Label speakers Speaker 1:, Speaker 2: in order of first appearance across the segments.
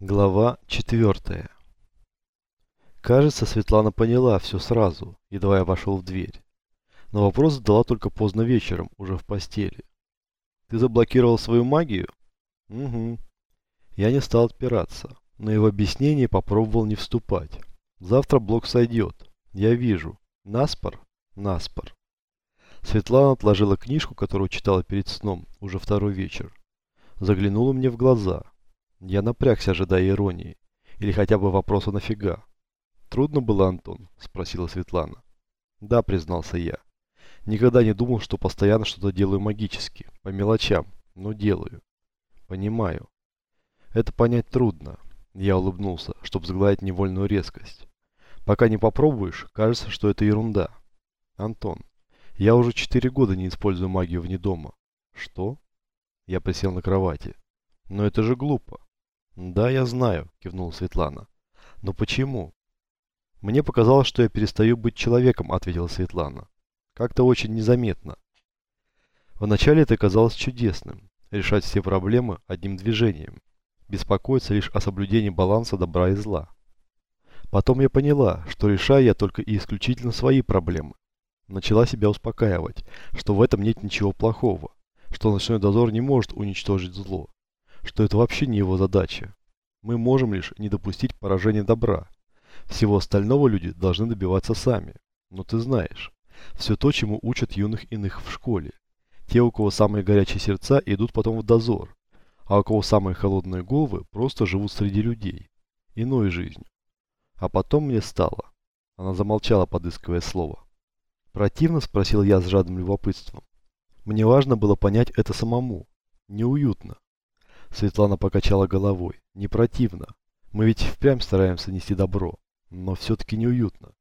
Speaker 1: Глава 4. Кажется, Светлана поняла все сразу, едва я вошел в дверь. Но вопрос задала только поздно вечером, уже в постели. «Ты заблокировал свою магию?» «Угу». Я не стал отпираться, но и в объяснение попробовал не вступать. «Завтра блок сойдет. Я вижу. Наспор? Наспор». Светлана отложила книжку, которую читала перед сном, уже второй вечер. Заглянула мне в глаза – я напрягся, ожидая иронии. Или хотя бы вопроса нафига. «Трудно было, Антон?» – спросила Светлана. «Да», – признался я. «Никогда не думал, что постоянно что-то делаю магически, по мелочам, но делаю. Понимаю. Это понять трудно». Я улыбнулся, чтобы сгладить невольную резкость. «Пока не попробуешь, кажется, что это ерунда. Антон, я уже четыре года не использую магию вне дома». «Что?» Я присел на кровати. «Но это же глупо. «Да, я знаю», – кивнула Светлана. «Но почему?» «Мне показалось, что я перестаю быть человеком», – ответила Светлана. «Как-то очень незаметно». Вначале это казалось чудесным – решать все проблемы одним движением, беспокоиться лишь о соблюдении баланса добра и зла. Потом я поняла, что решаю я только и исключительно свои проблемы. Начала себя успокаивать, что в этом нет ничего плохого, что ночной дозор не может уничтожить зло что это вообще не его задача. Мы можем лишь не допустить поражения добра. Всего остального люди должны добиваться сами. Но ты знаешь, все то, чему учат юных иных в школе. Те, у кого самые горячие сердца, идут потом в дозор, а у кого самые холодные головы, просто живут среди людей. Иной жизнью. А потом мне стало. Она замолчала, подыскивая слово. Противно спросил я с жадным любопытством. Мне важно было понять это самому. Неуютно. Светлана покачала головой. Не противно. Мы ведь впрямь стараемся нести добро. Но все-таки неуютно.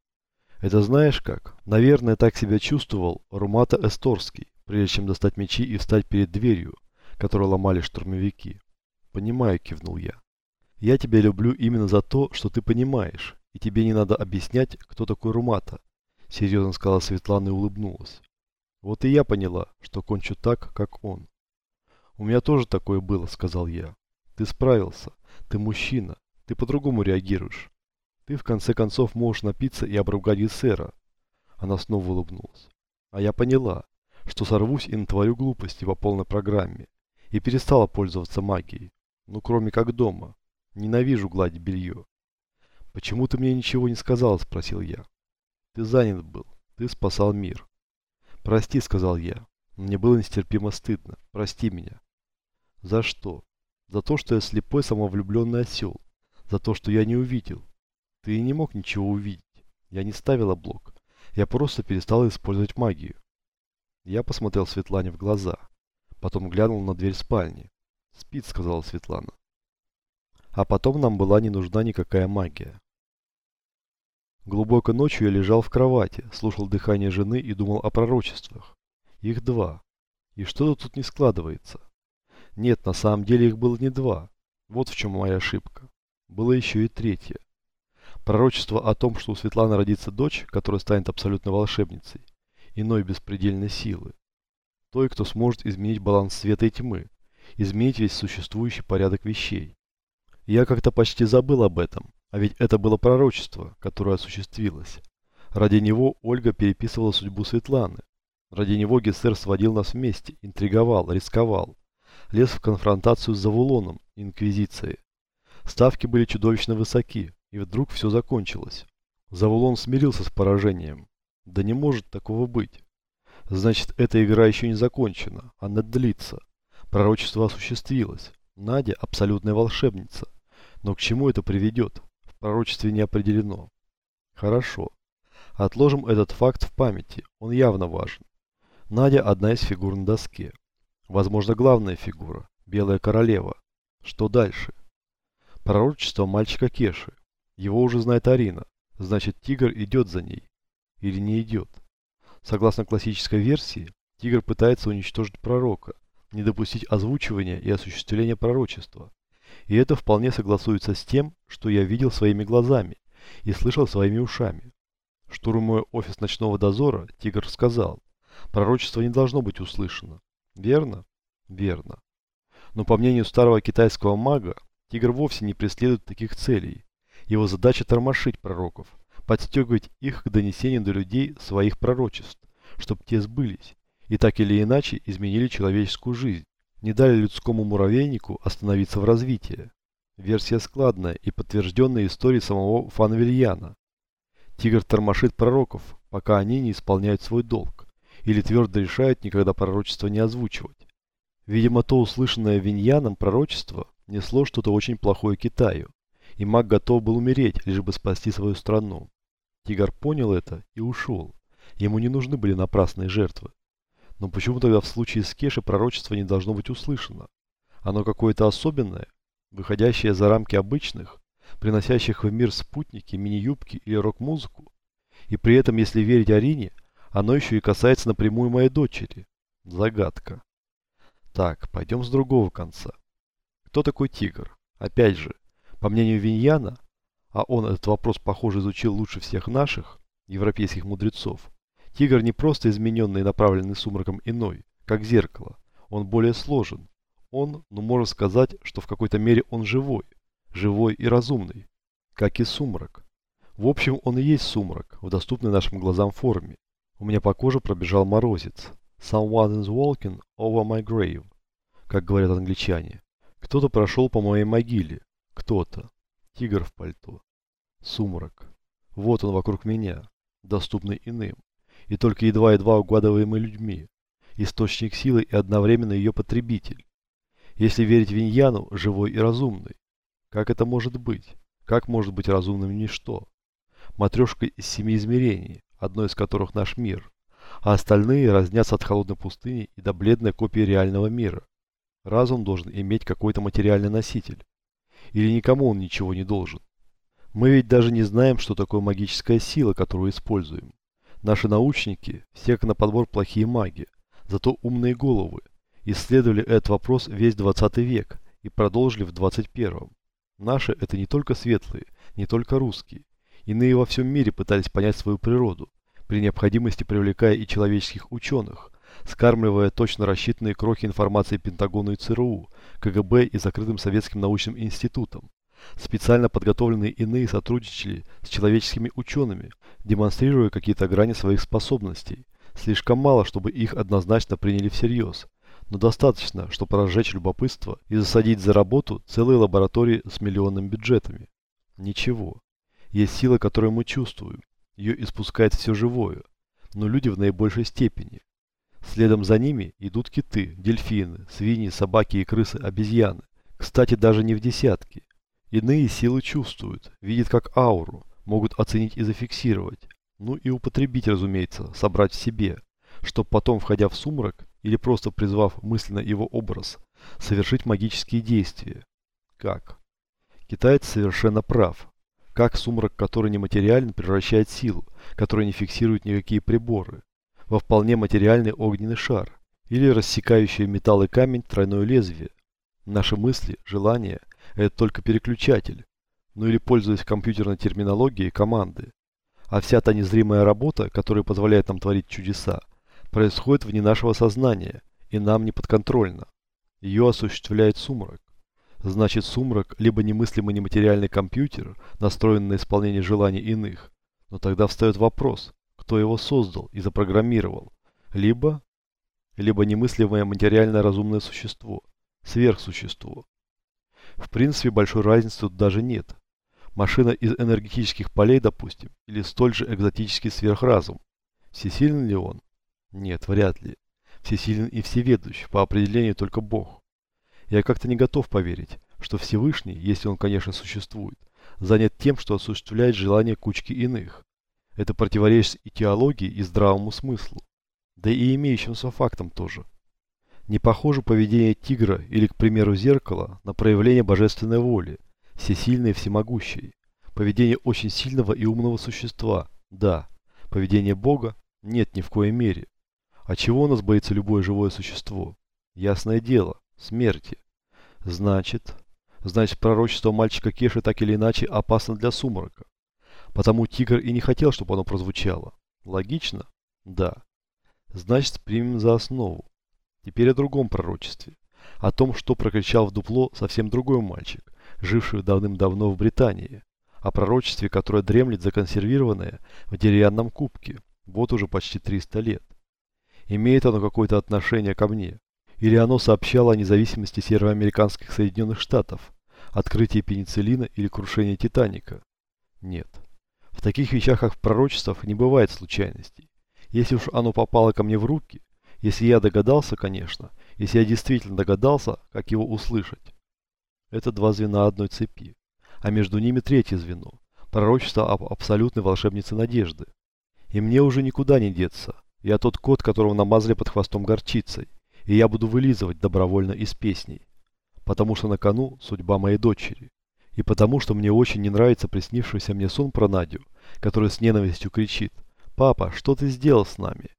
Speaker 1: Это знаешь как? Наверное, так себя чувствовал Румата Эсторский, прежде чем достать мечи и встать перед дверью, которую ломали штурмовики. Понимаю, кивнул я. Я тебя люблю именно за то, что ты понимаешь, и тебе не надо объяснять, кто такой Румата, серьезно сказала Светлана и улыбнулась. Вот и я поняла, что кончу так, как он. «У меня тоже такое было», — сказал я. «Ты справился. Ты мужчина. Ты по-другому реагируешь. Ты в конце концов можешь напиться и обругать Гессера». Она снова улыбнулась. А я поняла, что сорвусь и натворю глупости по полной программе. И перестала пользоваться магией. Ну, кроме как дома. Ненавижу гладить белье. «Почему ты мне ничего не сказала?» – спросил я. «Ты занят был. Ты спасал мир». «Прости», – сказал я. Мне было нестерпимо стыдно. «Прости меня». За что? За то, что я слепой самовлюбленный осел. За то, что я не увидел. Ты и не мог ничего увидеть. Я не ставила блок. Я просто перестал использовать магию. Я посмотрел Светлане в глаза. Потом глянул на дверь спальни. «Спит», — сказала Светлана. А потом нам была не нужна никакая магия. Глубоко ночью я лежал в кровати, слушал дыхание жены и думал о пророчествах. Их два. И что-то тут не складывается. Нет, на самом деле их было не два. Вот в чем моя ошибка. Было еще и третье. Пророчество о том, что у Светланы родится дочь, которая станет абсолютно волшебницей, иной беспредельной силы. Той, кто сможет изменить баланс света и тьмы, изменить весь существующий порядок вещей. Я как-то почти забыл об этом, а ведь это было пророчество, которое осуществилось. Ради него Ольга переписывала судьбу Светланы. Ради него Гессер сводил нас вместе, интриговал, рисковал лез в конфронтацию с Завулоном, Инквизицией. Ставки были чудовищно высоки, и вдруг все закончилось. Завулон смирился с поражением. Да не может такого быть. Значит, эта игра еще не закончена, она длится. Пророчество осуществилось. Надя абсолютная волшебница. Но к чему это приведет? В пророчестве не определено. Хорошо. Отложим этот факт в памяти, он явно важен. Надя одна из фигур на доске. Возможно, главная фигура – Белая Королева. Что дальше? Пророчество мальчика Кеши. Его уже знает Арина. Значит, Тигр идет за ней. Или не идет. Согласно классической версии, Тигр пытается уничтожить пророка, не допустить озвучивания и осуществления пророчества. И это вполне согласуется с тем, что я видел своими глазами и слышал своими ушами. Штурмуя офис ночного дозора, Тигр сказал, пророчество не должно быть услышано. Верно? Верно. Но по мнению старого китайского мага, Тигр вовсе не преследует таких целей. Его задача тормошить пророков, подстегивать их к донесению до людей своих пророчеств, чтобы те сбылись, и так или иначе изменили человеческую жизнь, не дали людскому муравейнику остановиться в развитии. Версия складная и подтвержденная историей самого Фанвильяна. Тигр тормошит пророков, пока они не исполняют свой долг, или твердо решают никогда пророчество не озвучивать. Видимо, то услышанное Виньяном пророчество несло что-то очень плохое Китаю, и маг готов был умереть, лишь бы спасти свою страну. Тигр понял это и ушел. Ему не нужны были напрасные жертвы. Но почему тогда в случае с Кешей пророчество не должно быть услышано? Оно какое-то особенное, выходящее за рамки обычных, приносящих в мир спутники, мини-юбки или рок-музыку. И при этом, если верить Арине, оно еще и касается напрямую моей дочери. Загадка. Так, пойдем с другого конца. Кто такой тигр? Опять же, по мнению Виньяна, а он этот вопрос, похоже, изучил лучше всех наших, европейских мудрецов, тигр не просто измененный и направленный сумраком иной, как зеркало. Он более сложен. Он, ну можно сказать, что в какой-то мере он живой. Живой и разумный. Как и сумрак. В общем, он и есть сумрак, в доступной нашим глазам форме. У меня по коже пробежал морозец. Someone is walking over my grave, как говорят англичане. Кто-то прошел по моей могиле. Кто-то. Тигр в пальто. Сумрак. Вот он вокруг меня, доступный иным. И только едва-едва угадываемый людьми. Источник силы и одновременно ее потребитель. Если верить Виньяну, живой и разумный. Как это может быть? Как может быть разумным ничто? Матрешка из семи измерений, одно из которых наш мир а остальные разнятся от холодной пустыни и до бледной копии реального мира. Разум должен иметь какой-то материальный носитель. Или никому он ничего не должен. Мы ведь даже не знаем, что такое магическая сила, которую используем. Наши научники, все как на подбор плохие маги, зато умные головы, исследовали этот вопрос весь 20 век и продолжили в 21. Наши это не только светлые, не только русские. Иные во всем мире пытались понять свою природу, при необходимости привлекая и человеческих ученых, скармливая точно рассчитанные крохи информации Пентагону и ЦРУ, КГБ и закрытым советским научным институтом. Специально подготовленные иные сотрудничали с человеческими учеными, демонстрируя какие-то грани своих способностей. Слишком мало, чтобы их однозначно приняли всерьез, но достаточно, чтобы разжечь любопытство и засадить за работу целые лаборатории с миллионными бюджетами. Ничего. Есть сила, которую мы чувствуем, ее испускает все живое, но люди в наибольшей степени. Следом за ними идут киты, дельфины, свиньи, собаки и крысы, обезьяны. Кстати, даже не в десятки. Иные силы чувствуют, видят как ауру, могут оценить и зафиксировать. Ну и употребить, разумеется, собрать в себе, чтобы потом, входя в сумрак, или просто призвав мысленно его образ, совершить магические действия. Как? Китаец совершенно прав. Как сумрак, который нематериален, превращает силу, которая не фиксирует никакие приборы, во вполне материальный огненный шар или рассекающий металл и камень тройное лезвие. Наши мысли, желания – это только переключатель, ну или, пользуясь компьютерной терминологией, команды. А вся та незримая работа, которая позволяет нам творить чудеса, происходит вне нашего сознания и нам не подконтрольна. Ее осуществляет сумрак. Значит, сумрак либо немыслимый нематериальный компьютер, настроенный на исполнение желаний иных. Но тогда встает вопрос, кто его создал и запрограммировал. Либо, либо немыслимое материальное разумное существо, сверхсущество. В принципе, большой разницы тут даже нет. Машина из энергетических полей, допустим, или столь же экзотический сверхразум. Всесилен ли он? Нет, вряд ли. Всесилен и всеведущ, по определению только Бог. Я как-то не готов поверить, что Всевышний, если он, конечно, существует, занят тем, что осуществляет желания кучки иных. Это противоречит и теологии, и здравому смыслу. Да и имеющимся фактам тоже. Не похоже поведение тигра или, к примеру, зеркала на проявление божественной воли, всесильной и всемогущей. Поведение очень сильного и умного существа, да. Поведение Бога? Нет, ни в коей мере. А чего у нас боится любое живое существо? Ясное дело, смерти. Значит, значит пророчество мальчика Кеши так или иначе опасно для сумрака. Потому тигр и не хотел, чтобы оно прозвучало. Логично? Да. Значит, примем за основу. Теперь о другом пророчестве. О том, что прокричал в дупло совсем другой мальчик. жившую давным-давно в Британии, о пророчестве, которое дремлет законсервированное в деревянном кубке, вот уже почти 300 лет. Имеет оно какое-то отношение ко мне? Или оно сообщало о независимости североамериканских Соединенных Штатов, открытии пенициллина или крушении Титаника? Нет. В таких вещах, как в пророчествах, не бывает случайностей. Если уж оно попало ко мне в руки, если я догадался, конечно, если я действительно догадался, как его услышать. Это два звена одной цепи. А между ними третье звено. Пророчество об абсолютной волшебнице надежды. И мне уже никуда не деться. Я тот кот, которого намазали под хвостом горчицей. И я буду вылизывать добровольно из песней. Потому что на кону судьба моей дочери. И потому что мне очень не нравится приснившийся мне сон про Надю, который с ненавистью кричит «Папа, что ты сделал с нами?»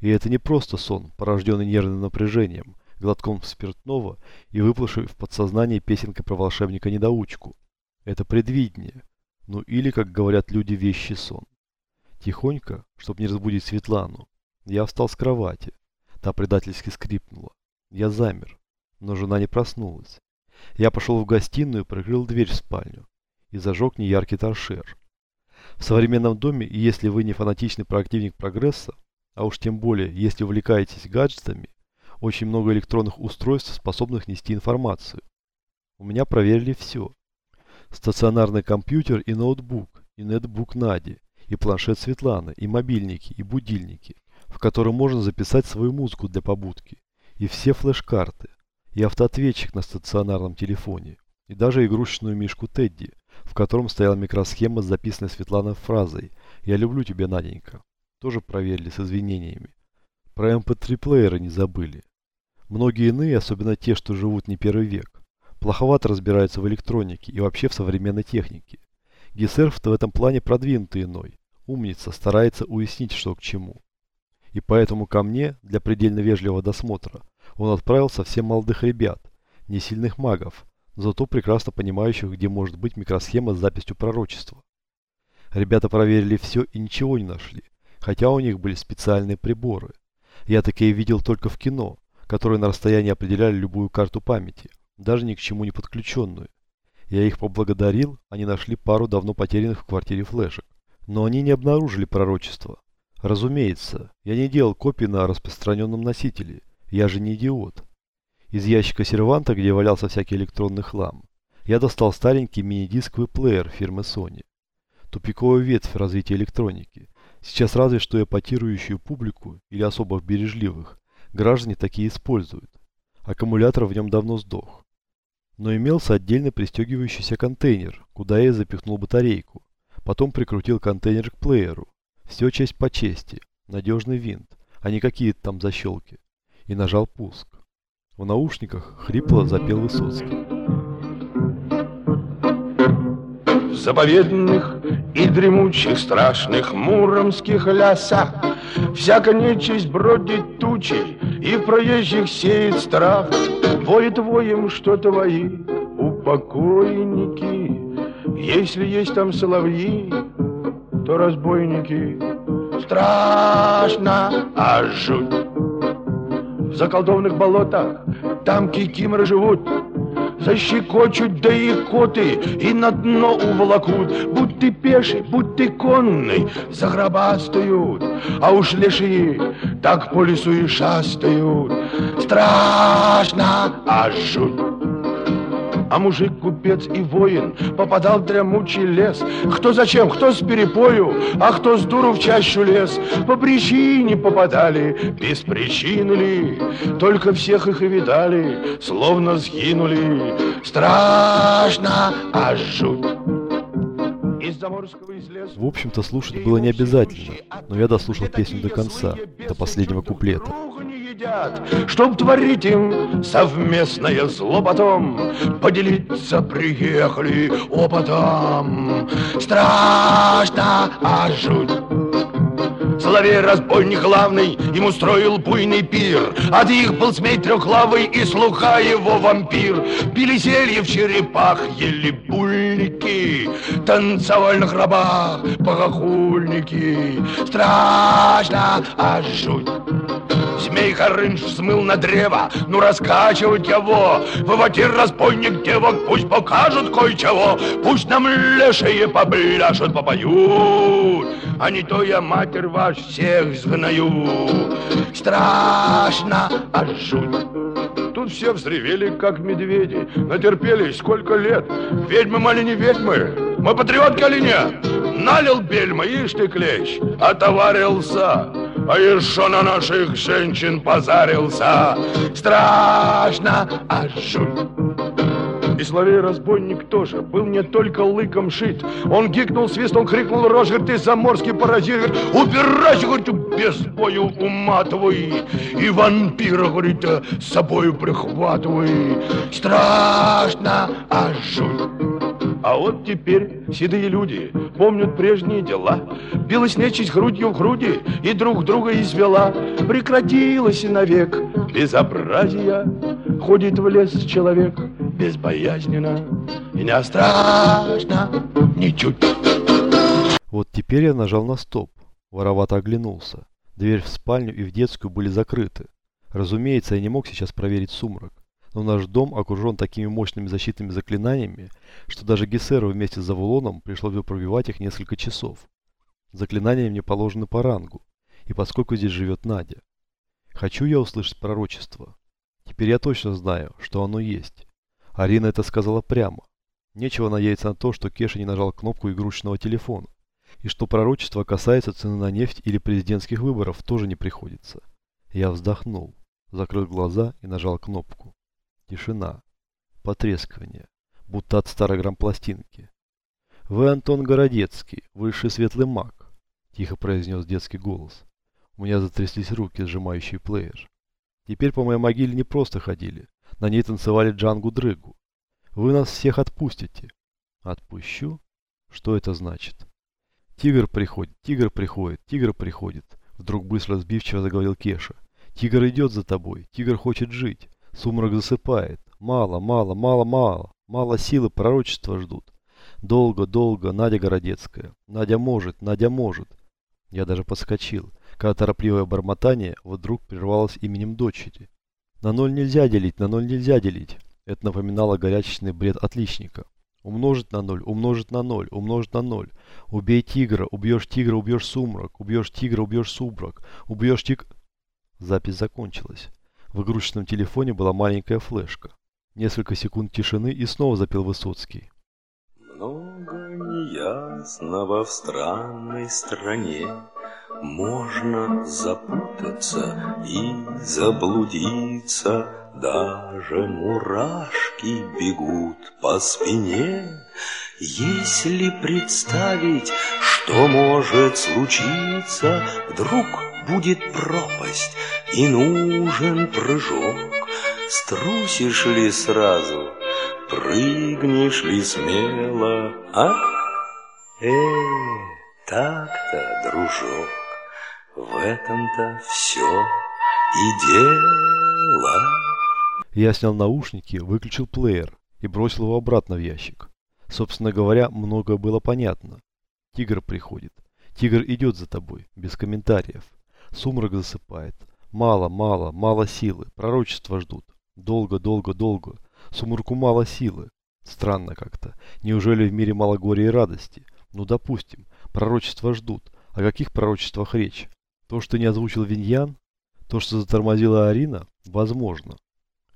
Speaker 1: И это не просто сон, порожденный нервным напряжением, глотком спиртного и выплывший в подсознание песенкой про волшебника-недоучку. Это предвидение. Ну или, как говорят люди, вещий сон. Тихонько, чтобы не разбудить Светлану, я встал с кровати. Та предательски скрипнула. Я замер, но жена не проснулась. Я пошел в гостиную, прикрыл дверь в спальню и зажег неяркий торшер. В современном доме, если вы не фанатичный проактивник прогресса, а уж тем более, если увлекаетесь гаджетами, очень много электронных устройств, способных нести информацию. У меня проверили все. Стационарный компьютер и ноутбук, и нетбук Нади, и планшет Светланы, и мобильники, и будильники, в котором можно записать свою музыку для побудки, и все флеш-карты, и автоответчик на стационарном телефоне, и даже игрушечную мишку Тедди, в котором стояла микросхема с записанной Светланой фразой «Я люблю тебя, Наденька». Тоже проверили с извинениями. Про MP3-плееры не забыли. Многие иные, особенно те, что живут не первый век, плоховато разбираются в электронике и вообще в современной технике. Гессерф в этом плане продвинутый иной. Умница, старается уяснить, что к чему. И поэтому ко мне, для предельно вежливого досмотра, он отправил совсем молодых ребят, не сильных магов, зато прекрасно понимающих, где может быть микросхема с записью пророчества. Ребята проверили все и ничего не нашли, хотя у них были специальные приборы. Я такие видел только в кино, которые на расстоянии определяли любую карту памяти, даже ни к чему не подключенную. Я их поблагодарил, они нашли пару давно потерянных в квартире флешек. Но они не обнаружили пророчество. Разумеется, я не делал копии на распространенном носителе, я же не идиот. Из ящика серванта, где валялся всякий электронный хлам, я достал старенький мини-дисковый плеер фирмы Sony. Тупиковая ветвь развития электроники. Сейчас разве что эпатирующую публику или особо бережливых граждане такие используют. Аккумулятор в нем давно сдох. Но имелся отдельно пристегивающийся контейнер, куда я запихнул батарейку. Потом прикрутил контейнер к плееру. Все честь по чести. Надежный винт, а не какие-то там защелки. И нажал пуск. В наушниках хрипло запел Высоцкий.
Speaker 2: В заповедных и дремучих страшных муромских лесах Всяко нечисть бродит тучей и в проезжих сеет страх Воет воем, что твои упокойники Если есть там соловьи, то разбойники Страшно, а жуть В заколдованных болотах там кикиморы живут защекочут, да и коты, и на дно уволокут. Будь ты пеший, будь ты конный, загробастают, а уж лешие так по лесу и шастают. Страшно, а жуть. А мужик, купец и воин попадал в дремучий лес. Кто зачем, кто с перепою, а кто с дуру в чащу лес. По причине попадали, без причины ли, только всех их и видали, словно сгинули. Страшно, а жуть.
Speaker 1: В общем-то, слушать было не обязательно, но я дослушал песню до конца, до последнего куплета
Speaker 2: едят, чтоб творить им совместное зло потом. Поделиться приехали опытом. Страшно, а жуть. Соловей разбойник главный им устроил буйный пир. От их был змей трехлавый и слуха его вампир. Пили зелье в черепах, ели бульники, танцевали на гробах богохульники. Страшно, а жуть. Горыныч взмыл на древо, ну раскачивать его. Выводир разбойник девок, пусть покажут кое-чего. Пусть нам лешие побляшут, попоют. А не то я, матерь ваш, всех сгною. Страшно, аж жуть. Тут все взревели, как медведи. Натерпелись сколько лет. Ведьмы мы или не ведьмы? Мы патриотки или нет? Налил бельма, ишь ты клещ, отоварился. А еще на наших женщин позарился. Страшно, аж жуть. И Соловей-разбойник тоже был не только лыком шит. Он гикнул, свистнул, крикнул, рожь, ты заморский паразит, говорит, убирайся, говорит, без бою уматывай. И вампира, говорит, с собою прихватывай. Страшно, а жуть. А вот теперь седые люди помнят прежние дела. Билась нечисть грудью в груди и друг друга извела. Прекратилось и навек безобразия. Ходит в лес человек безбоязненно и не страшно ничуть.
Speaker 1: Вот теперь я нажал на стоп. Воровато оглянулся. Дверь в спальню и в детскую были закрыты. Разумеется, я не мог сейчас проверить сумрак. Но наш дом окружен такими мощными защитными заклинаниями, что даже Гессеру вместе с Завулоном пришлось бы пробивать их несколько часов. Заклинания мне положены по рангу, и поскольку здесь живет Надя. Хочу я услышать пророчество. Теперь я точно знаю, что оно есть. Арина это сказала прямо. Нечего надеяться на то, что Кеша не нажал кнопку игрушечного телефона. И что пророчество касается цены на нефть или президентских выборов, тоже не приходится. Я вздохнул, закрыл глаза и нажал кнопку. Тишина. Потрескивание. Будто от старой грампластинки. «Вы Антон Городецкий, высший светлый маг», – тихо произнес детский голос. У меня затряслись руки, сжимающие плеер. Теперь по моей могиле не просто ходили. На ней танцевали джангу-дрыгу. Вы нас всех отпустите. Отпущу? Что это значит? Тигр приходит, тигр приходит, тигр приходит. Вдруг быстро сбивчиво заговорил Кеша. Тигр идет за тобой, тигр хочет жить. Сумрак засыпает. Мало, мало, мало, мало. Мало силы, пророчества ждут. Долго, долго, Надя Городецкая. Надя может, Надя может. Я даже подскочил, когда торопливое бормотание вдруг прервалось именем дочери. На ноль нельзя делить, на ноль нельзя делить. Это напоминало горячечный бред отличника. Умножить на ноль, умножить на ноль, умножить на ноль. Убей тигра, убьешь тигра, убьешь сумрак. Убьешь тигра, убьешь сумрак. Убьешь тиг... Запись закончилась. В игрушечном телефоне была маленькая флешка. Несколько секунд тишины и снова запел Высоцкий.
Speaker 3: Много неясного в странной стране Можно запутаться и заблудиться Даже мурашки бегут по спине Если представить, что может случиться Вдруг будет пропасть и нужен прыжок Струсишь ли сразу, прыгнешь ли смело, а? Э, так-то, дружок, в этом-то все и дело.
Speaker 1: Я снял наушники, выключил плеер и бросил его обратно в ящик. Собственно говоря, многое было понятно. Тигр приходит. Тигр идет за тобой, без комментариев. Сумрак засыпает. Мало, мало, мало силы. Пророчества ждут. Долго, долго, долго. Сумурку мало силы. Странно как-то. Неужели в мире мало горя и радости? Ну, допустим, пророчества ждут. О каких пророчествах речь? То, что не озвучил Виньян? То, что затормозила Арина? Возможно.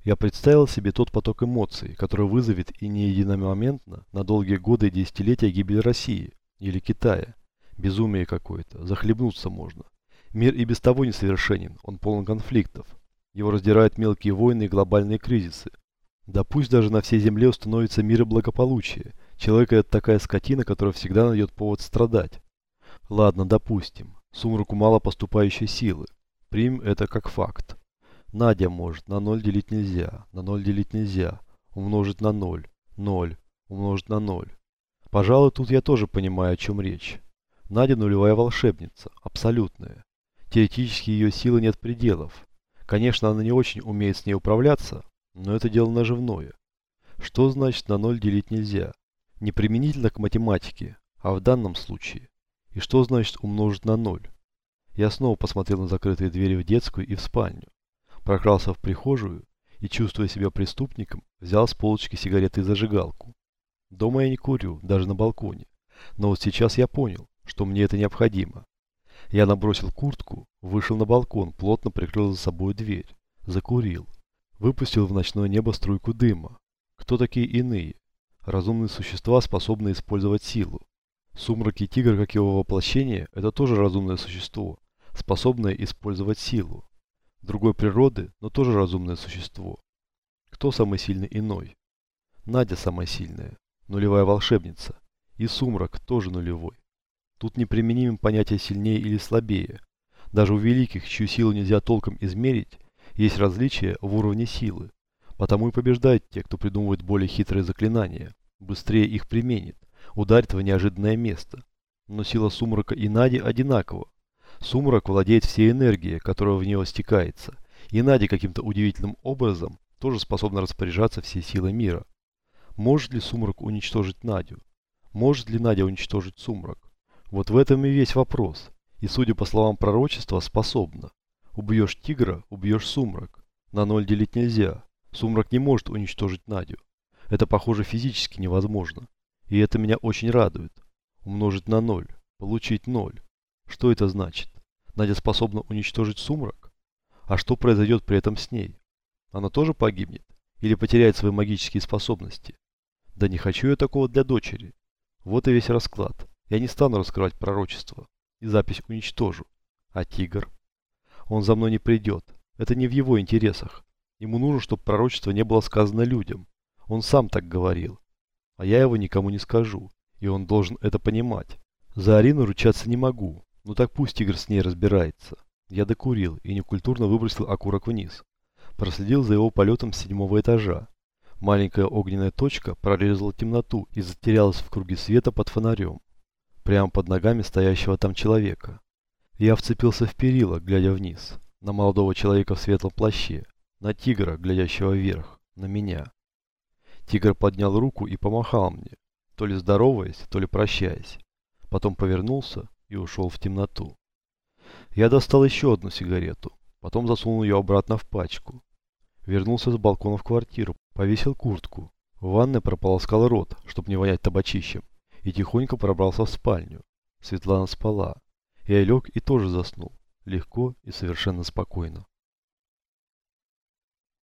Speaker 1: Я представил себе тот поток эмоций, который вызовет и не единомоментно на долгие годы и десятилетия гибель России или Китая. Безумие какое-то. Захлебнуться можно. Мир и без того несовершенен, он полон конфликтов. Его раздирают мелкие войны и глобальные кризисы. Да пусть даже на всей земле установится мир и благополучие. Человек это такая скотина, которая всегда найдет повод страдать. Ладно, допустим. Сумраку мало поступающей силы. Примем это как факт. Надя может, на ноль делить нельзя, на ноль делить нельзя. Умножить на ноль, ноль, умножить на ноль. Пожалуй, тут я тоже понимаю, о чем речь. Надя нулевая волшебница, абсолютная. Теоретически ее силы нет пределов. Конечно, она не очень умеет с ней управляться, но это дело наживное. Что значит на ноль делить нельзя? Не применительно к математике, а в данном случае. И что значит умножить на ноль? Я снова посмотрел на закрытые двери в детскую и в спальню. Прокрался в прихожую и, чувствуя себя преступником, взял с полочки сигареты и зажигалку. Дома я не курю, даже на балконе. Но вот сейчас я понял, что мне это необходимо. Я набросил куртку, вышел на балкон, плотно прикрыл за собой дверь, закурил. Выпустил в ночное небо струйку дыма. Кто такие иные? Разумные существа, способные использовать силу. Сумрак и тигр, как его воплощение, это тоже разумное существо, способное использовать силу. Другой природы, но тоже разумное существо. Кто самый сильный иной? Надя самая сильная, нулевая волшебница. И сумрак тоже нулевой. Тут неприменимым понятие сильнее или слабее. Даже у великих, чью силу нельзя толком измерить, есть различия в уровне силы. Потому и побеждают те, кто придумывает более хитрые заклинания, быстрее их применит, ударит в неожиданное место. Но сила сумрака и Нади одинакова. Сумрак владеет всей энергией, которая в него стекается, и Нади каким-то удивительным образом тоже способна распоряжаться всей силой мира. Может ли сумрак уничтожить Надю? Может ли Надя уничтожить сумрак? Вот в этом и весь вопрос. И судя по словам пророчества, способна. Убьешь тигра, убьешь сумрак. На ноль делить нельзя. Сумрак не может уничтожить Надю. Это, похоже, физически невозможно. И это меня очень радует. Умножить на ноль. Получить ноль. Что это значит? Надя способна уничтожить сумрак? А что произойдет при этом с ней? Она тоже погибнет? Или потеряет свои магические способности? Да не хочу я такого для дочери. Вот и весь расклад. Я не стану раскрывать пророчество. И запись уничтожу. А тигр? Он за мной не придет. Это не в его интересах. Ему нужно, чтобы пророчество не было сказано людям. Он сам так говорил. А я его никому не скажу. И он должен это понимать. За Арину ручаться не могу. Ну так пусть тигр с ней разбирается. Я докурил и некультурно выбросил окурок вниз. Проследил за его полетом с седьмого этажа. Маленькая огненная точка прорезала темноту и затерялась в круге света под фонарем. Прямо под ногами стоящего там человека. Я вцепился в перила, глядя вниз, на молодого человека в светлом плаще, на тигра, глядящего вверх, на меня. Тигр поднял руку и помахал мне, то ли здороваясь, то ли прощаясь. Потом повернулся и ушел в темноту. Я достал еще одну сигарету, потом засунул ее обратно в пачку. Вернулся с балкона в квартиру, повесил куртку. В ванной прополоскал рот, чтобы не вонять табачищем, и тихонько пробрался в спальню. Светлана спала. Я лег и тоже заснул. Легко и совершенно спокойно.